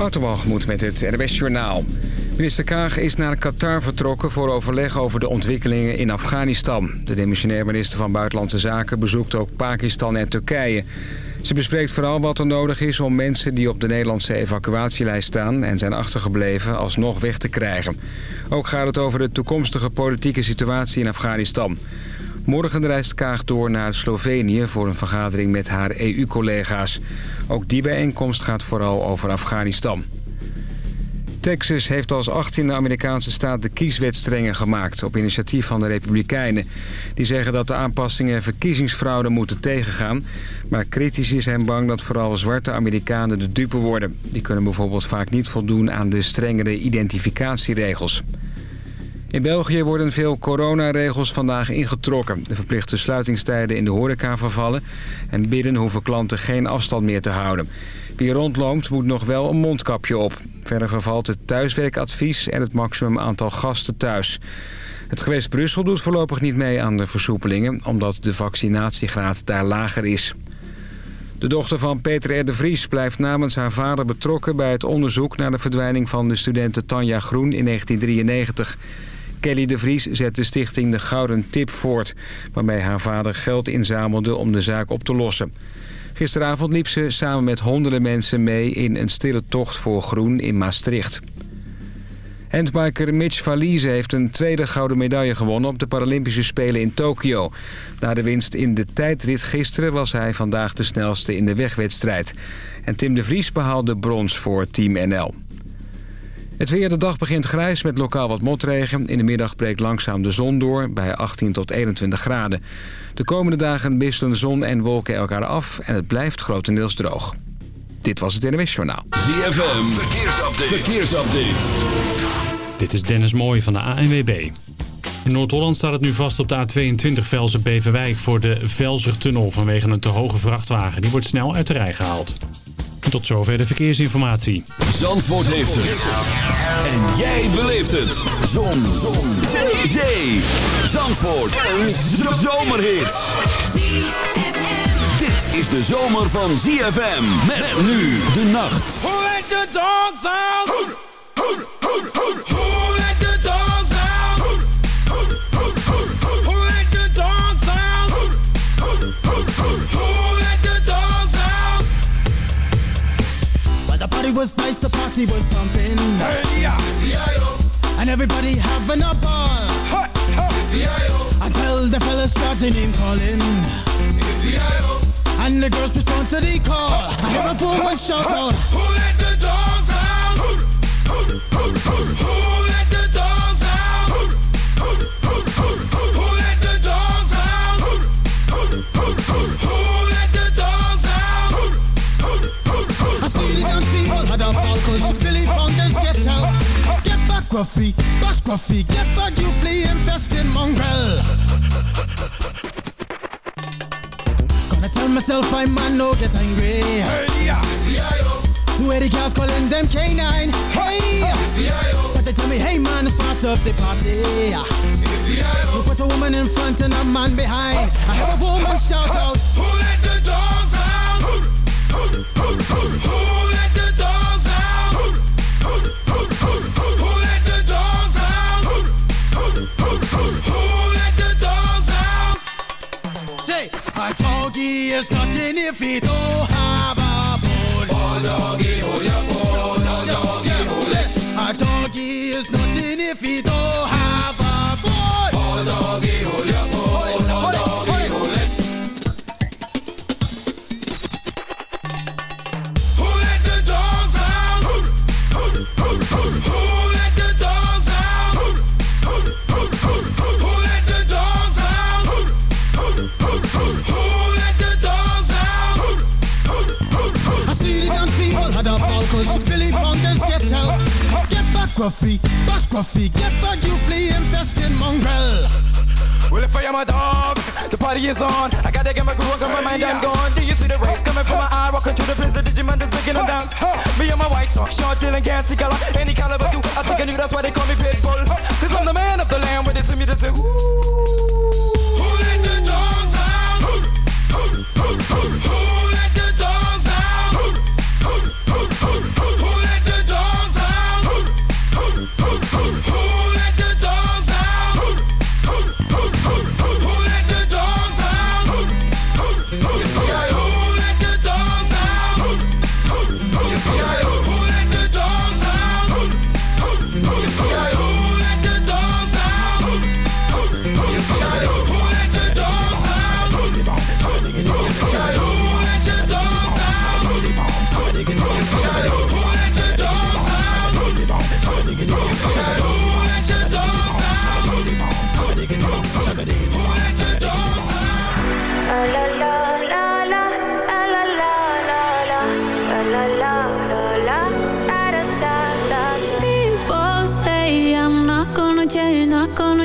Waterwalgemoed met het RWS Journaal. Minister Kaag is naar Qatar vertrokken voor overleg over de ontwikkelingen in Afghanistan. De demissionair minister van Buitenlandse Zaken bezoekt ook Pakistan en Turkije. Ze bespreekt vooral wat er nodig is om mensen die op de Nederlandse evacuatielijst staan... en zijn achtergebleven alsnog weg te krijgen. Ook gaat het over de toekomstige politieke situatie in Afghanistan. Morgen reist Kaag door naar Slovenië voor een vergadering met haar EU-collega's. Ook die bijeenkomst gaat vooral over Afghanistan. Texas heeft als 18e Amerikaanse staat de kieswet strenger gemaakt... op initiatief van de Republikeinen. Die zeggen dat de aanpassingen verkiezingsfraude moeten tegengaan... maar critici zijn bang dat vooral zwarte Amerikanen de dupe worden. Die kunnen bijvoorbeeld vaak niet voldoen aan de strengere identificatieregels. In België worden veel coronaregels vandaag ingetrokken. De verplichte sluitingstijden in de horeca vervallen... en binnen hoeven klanten geen afstand meer te houden. Wie rondloopt moet nog wel een mondkapje op. Verder vervalt het thuiswerkadvies en het maximum aantal gasten thuis. Het gewest Brussel doet voorlopig niet mee aan de versoepelingen... omdat de vaccinatiegraad daar lager is. De dochter van Peter R. de Vries blijft namens haar vader betrokken... bij het onderzoek naar de verdwijning van de studenten Tanja Groen in 1993... Kelly de Vries zet de stichting De Gouden Tip voort... waarmee haar vader geld inzamelde om de zaak op te lossen. Gisteravond liep ze samen met honderden mensen mee in een stille tocht voor groen in Maastricht. Handbiker Mitch Valise heeft een tweede gouden medaille gewonnen op de Paralympische Spelen in Tokio. Na de winst in de tijdrit gisteren was hij vandaag de snelste in de wegwedstrijd. En Tim de Vries behaalde brons voor Team NL. Het weer, de dag begint grijs met lokaal wat motregen. In de middag breekt langzaam de zon door bij 18 tot 21 graden. De komende dagen wisselen zon en wolken elkaar af en het blijft grotendeels droog. Dit was het NWS Journaal. ZFM, verkeersupdate. verkeersupdate. Dit is Dennis Mooij van de ANWB. In Noord-Holland staat het nu vast op de A22 Velzen-Beverwijk... voor de Velzertunnel vanwege een te hoge vrachtwagen. Die wordt snel uit de rij gehaald. Tot zover de verkeersinformatie. Zandvoort heeft het. En jij beleeft het. Zon. Zon. Zee. Zee. Zandvoort. Een zomerhit. Dit is de zomer van ZFM. Met nu de nacht. Who let the dogs out? Party was nice, the party was pumping. Hey, yeah. And everybody having a ball. Until the fellas started name calling. And the girls respond to the call. I hear a woman shout out. Who let the dogs out? Who let the Gruffy, bash Gruffy, get back, you flea infested mongrel. Gonna tell myself I'm man, no get angry. Two Two eighty girls calling them K9. Hey, but they tell me, hey man, it's part of the party. You put a woman in front and a man behind. I heard a woman shout out. there's nothing if it don't have Gruffy, bash Gruffy, get back, you flea infested mongrel. Well, if I am a dog, the party is on. I gotta get my groove on, cause my mind I'm gone. Do you see the rays coming from my eye? Walking through the prison, the Digimon just breaking them down. Me and my white talk, short, dealing, can't see color. Any caliber, do I think I knew that's why they call me Pitbull. Cause I'm the man of the land, with it to me to two.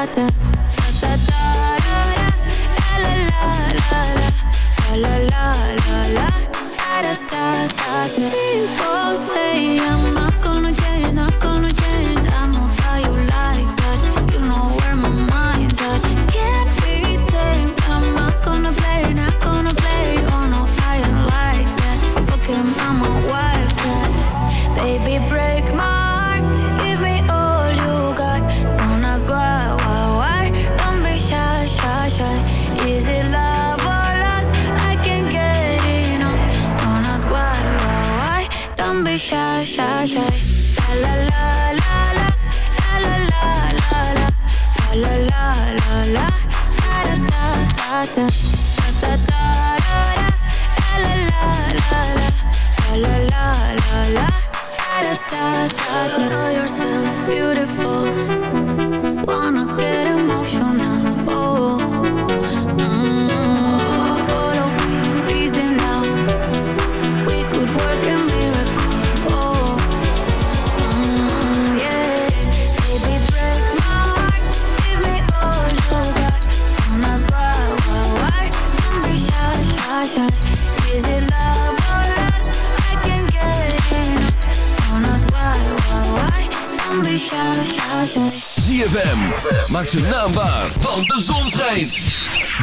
da da da da da la la la la la la la la la la la la la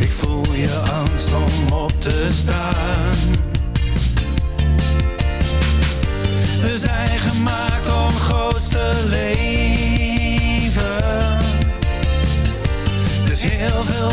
Ik voel je angst om op te staan. We zijn gemaakt om groot te leven. Dus heel veel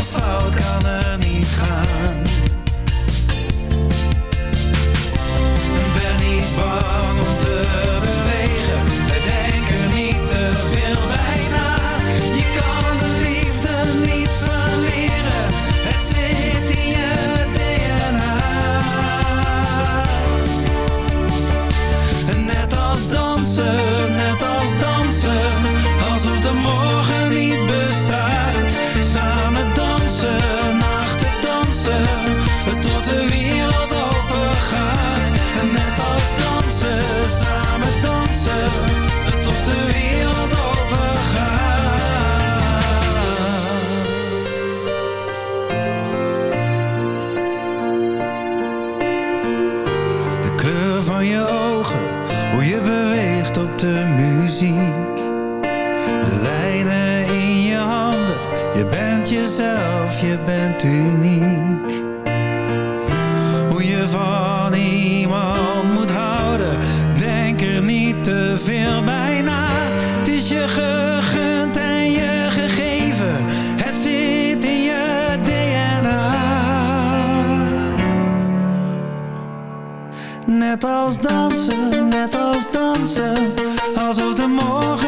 Net als dansen, net als dansen, alsof de morgen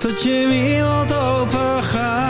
tot je wereld open gaat.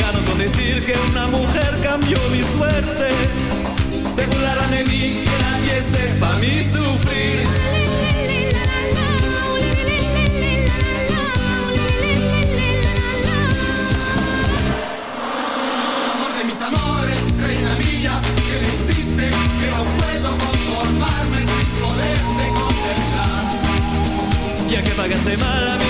gano con decir que una mujer cambió mi suerte. Se burlarán de mí que nadie sepa mi sufrir. Amor de mis amores, reina mía, que me hiciste, que no puedo conformarme sin poderte contemplar. Ya que pagaste mal a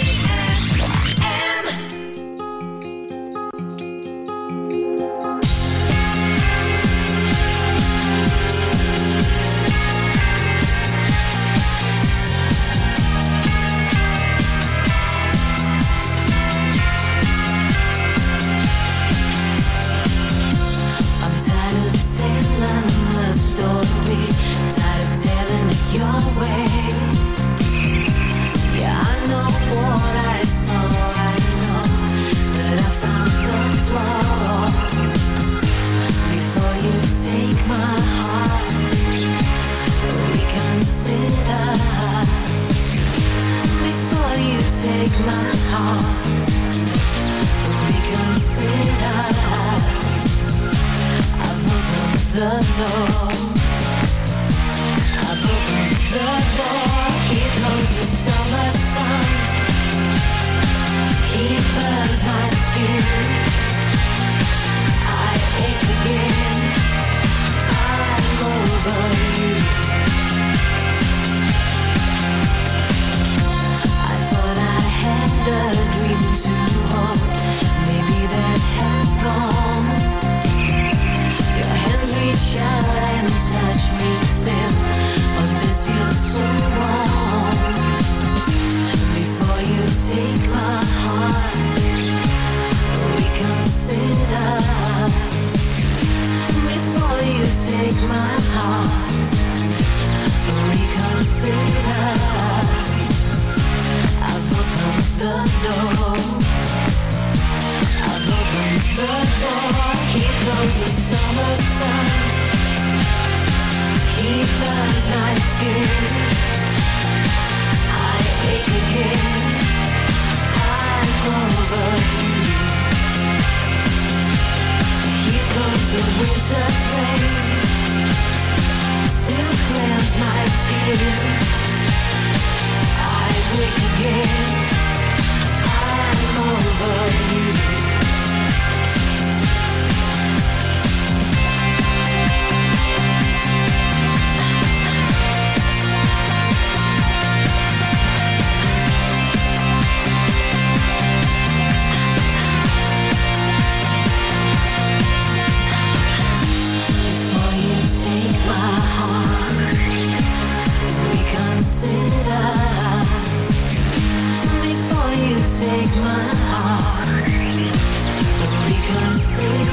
Ik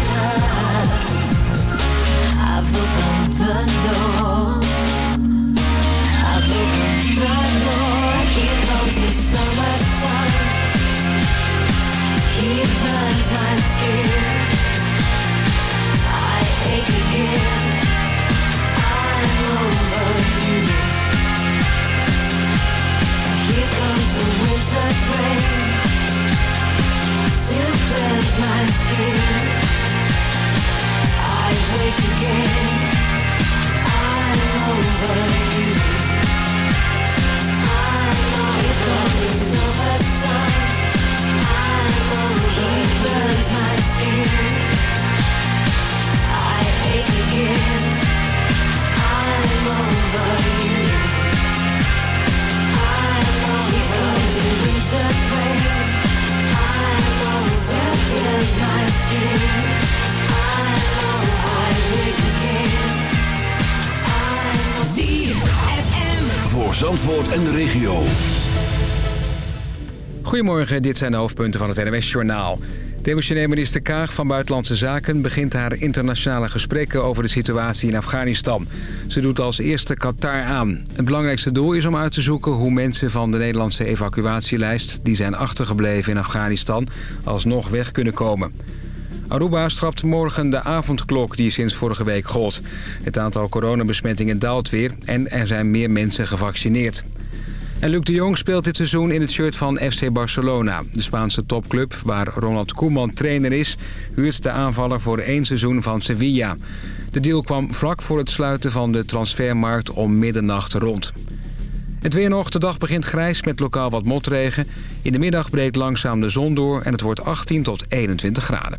I've opened the. Goedemorgen, dit zijn de hoofdpunten van het NWS-journaal. Demissionair minister Kaag van Buitenlandse Zaken begint haar internationale gesprekken over de situatie in Afghanistan. Ze doet als eerste Qatar aan. Het belangrijkste doel is om uit te zoeken hoe mensen van de Nederlandse evacuatielijst, die zijn achtergebleven in Afghanistan, alsnog weg kunnen komen. Aruba strapt morgen de avondklok die sinds vorige week gold. Het aantal coronabesmettingen daalt weer en er zijn meer mensen gevaccineerd. En Luc de Jong speelt dit seizoen in het shirt van FC Barcelona. De Spaanse topclub, waar Ronald Koeman trainer is... huurt de aanvaller voor één seizoen van Sevilla. De deal kwam vlak voor het sluiten van de transfermarkt om middernacht rond. Het weer nog. De dag begint grijs met lokaal wat motregen. In de middag breekt langzaam de zon door en het wordt 18 tot 21 graden.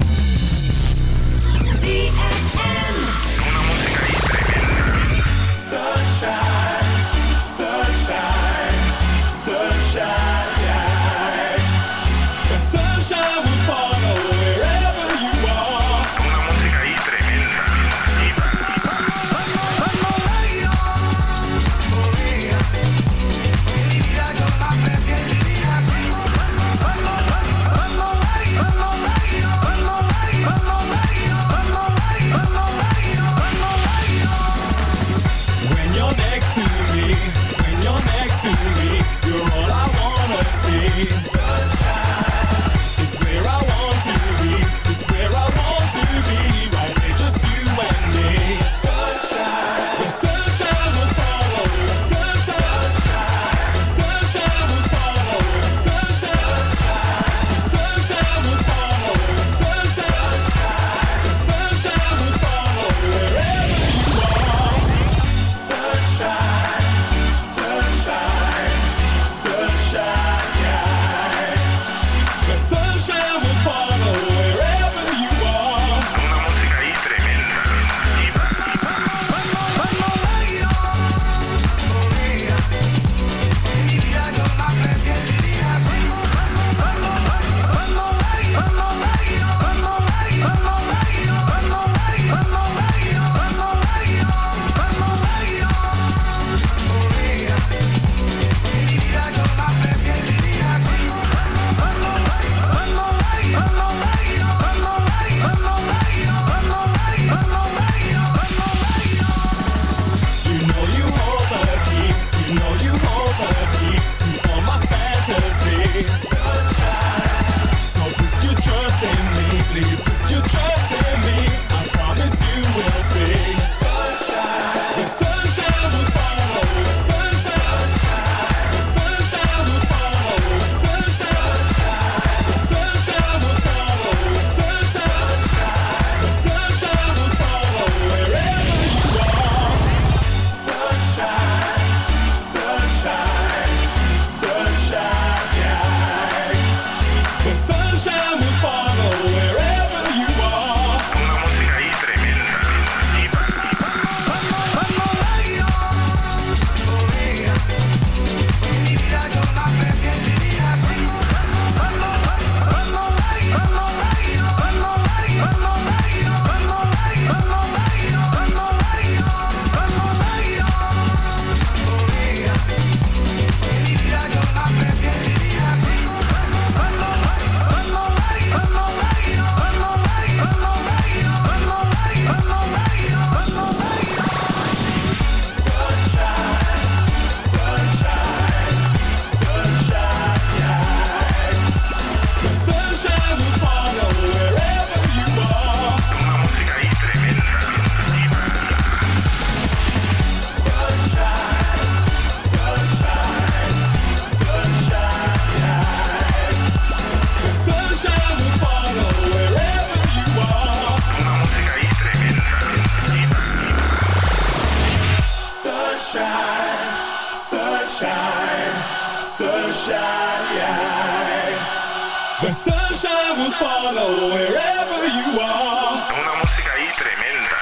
Sunshine, sunshine, yeah. The sunshine will follow wherever you are. Una música ahí tremenda.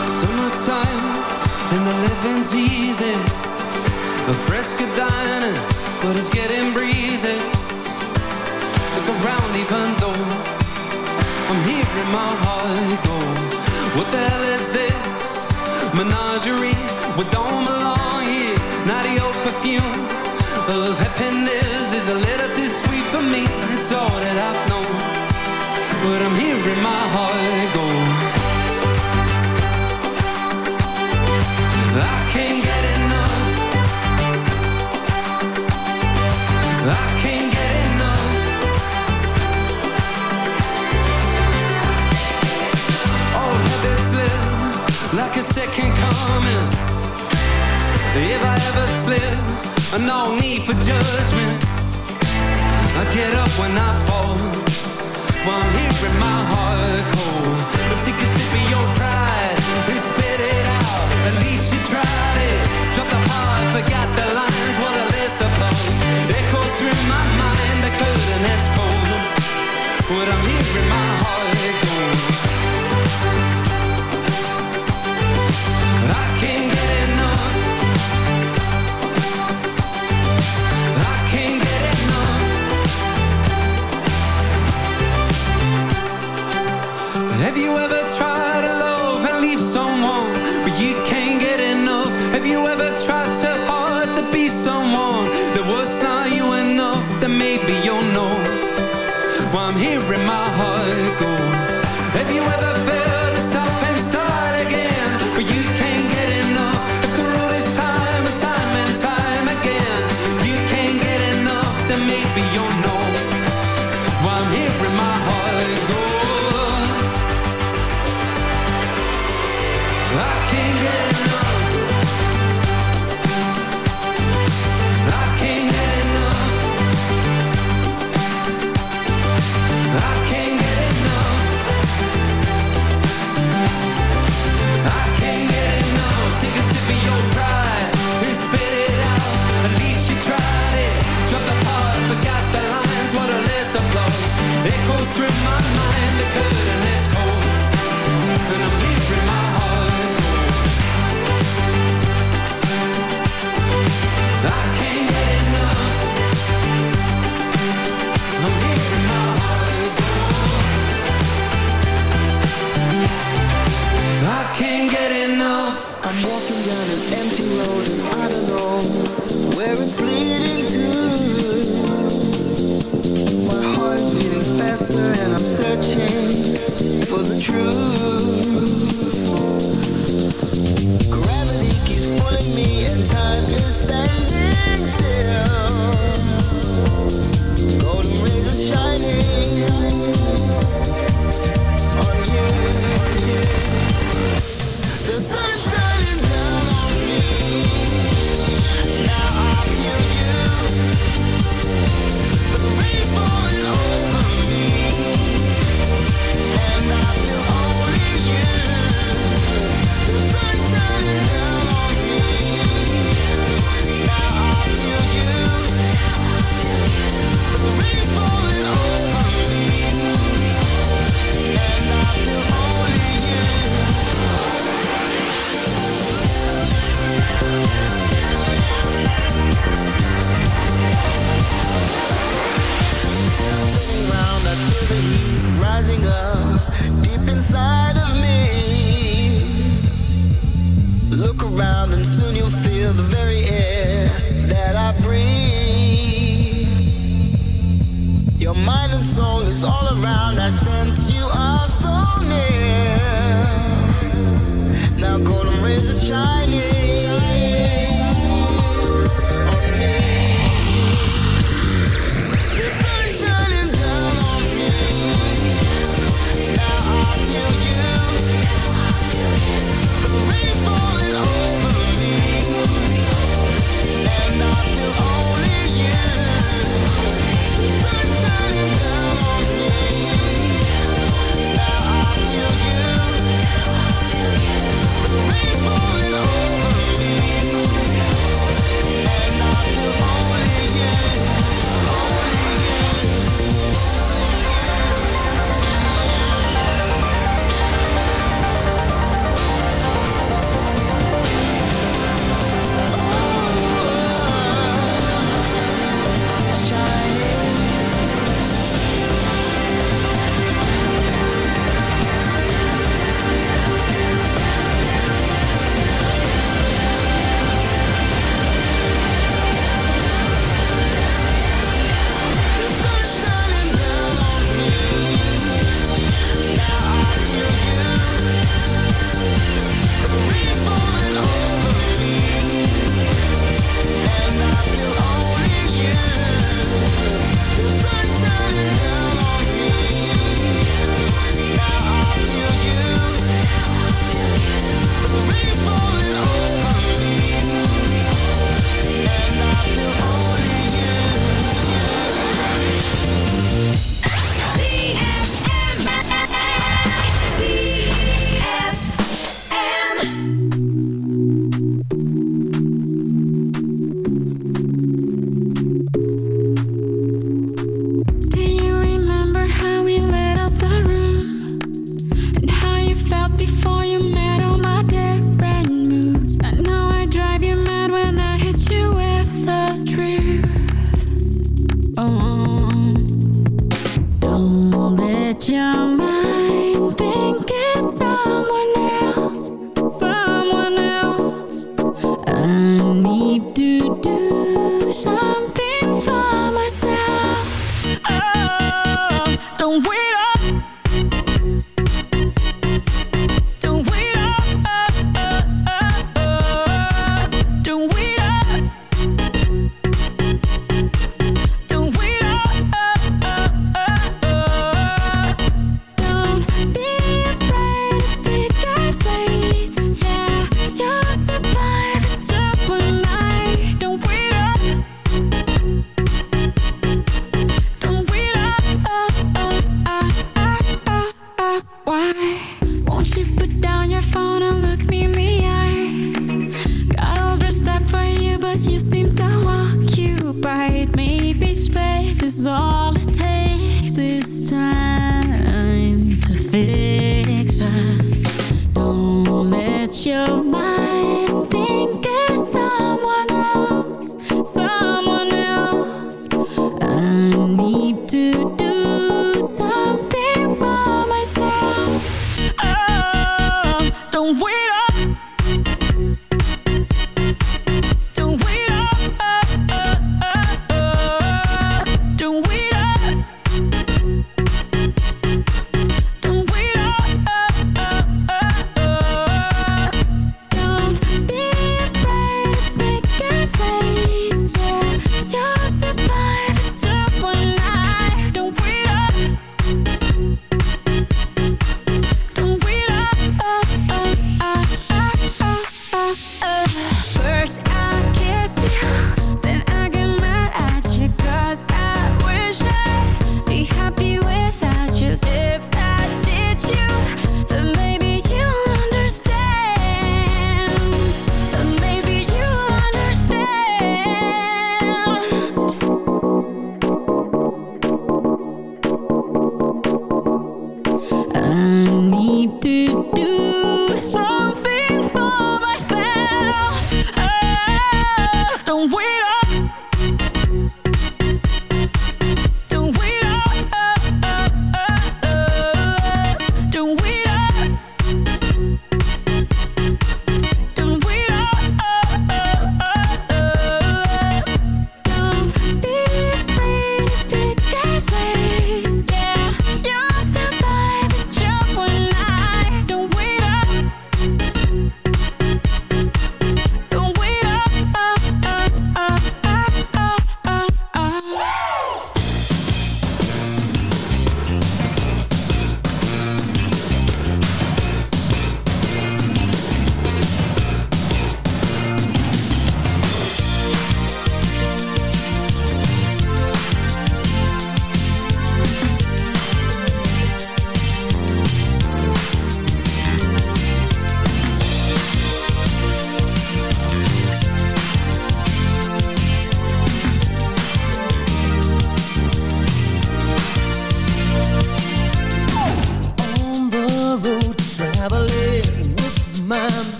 Summertime and the living's easy. A fresca but it's getting breezy. stick around even though I'm hearing my heart go. What the hell is this? Menagerie, we don't belong here. Not your perfume of happiness is a little too sweet for me. It's all that I've known. But I'm hearing my heart go. I like a second coming. If I ever slip, I no need for judgment. I get up when I fall. While I'm hearing my heart cold. But take a sip of your pride and spit it out. At least you tried it. Drop the heart, forgot the lines. What a list of blows. Echoes through my mind. The curtain is cold. But I'm hearing my heart Have you ever tried